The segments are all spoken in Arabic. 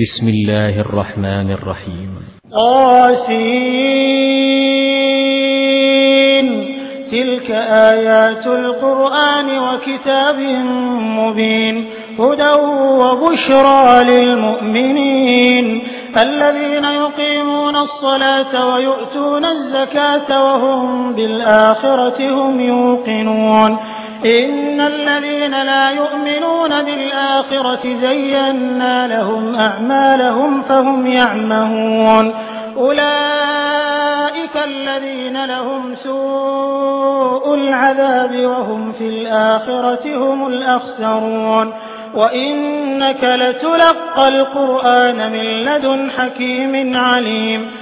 بسم الله الرحمن الرحيم. قاسين تلك آيات القرآن وكتاب مبين. هدى وبشرى للمؤمنين. الذين يقيمون الصلاة ويؤتون الزكاة وهم بالآخرة هم يوقنون. إن الذين لا يؤمنون بالآخرة زينا لهم أعمالهم فهم يعمهون. أولئك الذين لهم سوء العذاب وهم في الآخرة هم الأخسرون. وإنك لتلقى القرآن من لدن حكيم عليم.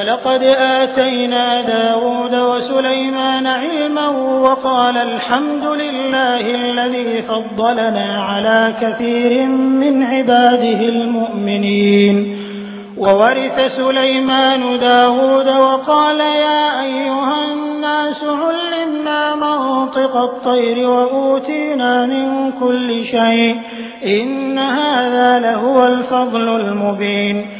ولقد آتينا داود وسليمان علما وقال الحمد لله الذي فضلنا على كثير من عباده المؤمنين. وورث سليمان داود وقال يا أيها الناس علمنا منطق الطير وأوتينا من كل شيء إن هذا لهو الفضل المبين.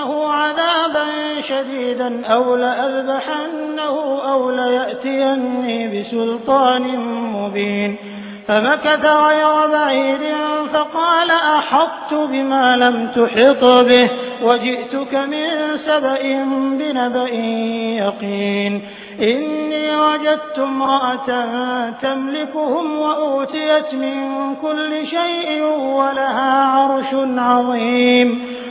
لأعذبنه عذابا شديدا أو لأذبحنه أو ليأتيني بسلطان مبين فمكث غير بعيد فقال أحطت بما لم تحط به وجئتك من سبأ بنبأ يقين إني وجدت امرأة تملكهم وأوتيت من كل شيء ولها عرش عظيم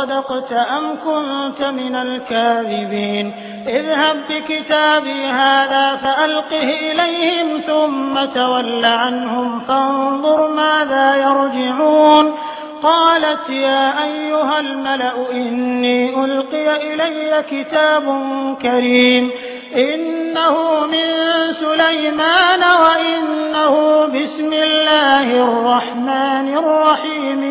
أصدقت أم كنت من الكاذبين. اذهب بكتابي هذا فألقه إليهم ثم تول عنهم فانظر ماذا يرجعون. قالت يا أيها الملأ إني ألقي إلي كتاب كريم. إنه من سليمان وإنه بسم الله الرحمن الرحيم.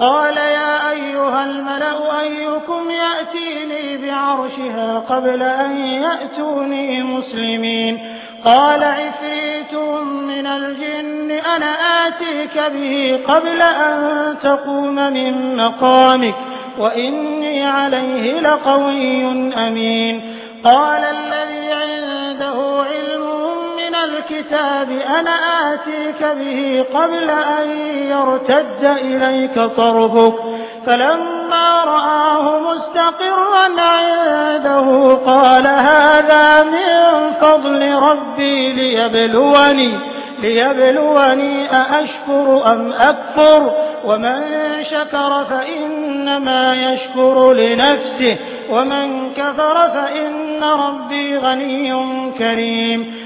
قال يا أيها الملأ أيكم يأتيني بعرشها قبل أن يأتوني مسلمين. قال عفريت من الجن أنا آتيك به قبل أن تقوم من مقامك وإني عليه لقوي أمين. قال الذي الكتاب أنا آتيك به قبل أن يرتد إليك طرفك. فلما رآه مستقرا عنده قال هذا من فضل ربي ليبلوني ليبلوني أأشكر أم أكفر؟ ومن شكر فإنما يشكر لنفسه ومن كفر فإن ربي غني كريم.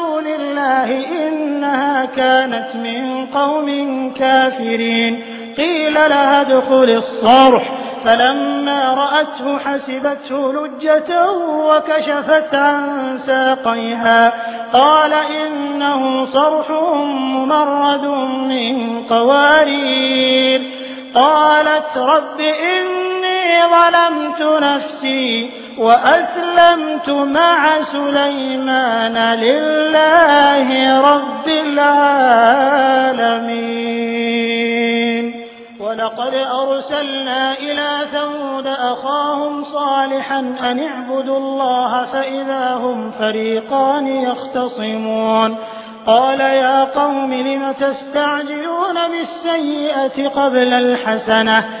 الله إنها كانت من قوم كافرين. قيل لها ادخل الصرح. فلما رأته حسبته لجة وكشفت عن ساقيها. قال إنه صرح ممرد من قوارير. قالت رب إني ظلمت نفسي. وأسلمت مع سليمان لله رب العالمين. ولقد أرسلنا إلى ثمود أخاهم صالحا أن اعبدوا الله فإذا هم فريقان يختصمون. قال يا قوم لم تستعجلون بالسيئة قبل الحسنة؟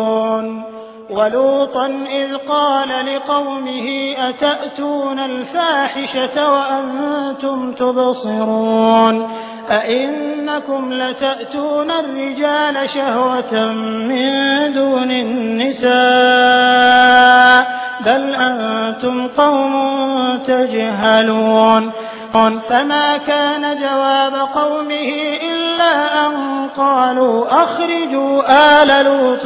ولوطا إذ قال لقومه أتأتون الفاحشة وأنتم تبصرون أئنكم لتأتون الرجال شهوة من دون النساء بل أنتم قوم تجهلون فما كان جواب قومه إلا أن قالوا أخرجوا آل لوط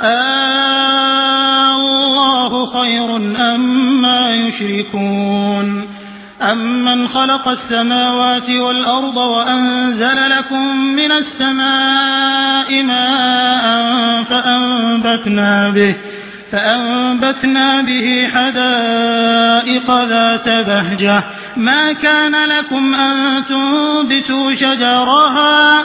آه الله خير أما يشركون. أمن خلق السماوات والأرض وأنزل لكم من السماء ماء فأنبتنا به فأنبتنا به حدائق ذات بهجة. ما كان لكم أن تنبتوا شجرها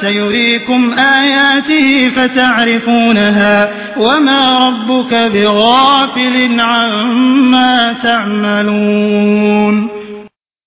سيريكم آياته فتعرفونها وما ربك بغافل عما تعملون